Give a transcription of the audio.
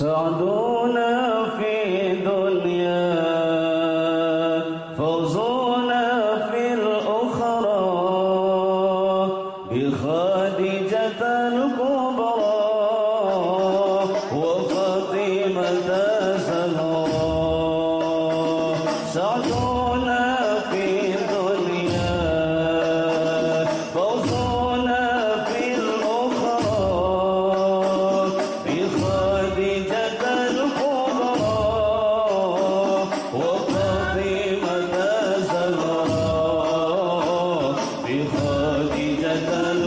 سعدنا في Santa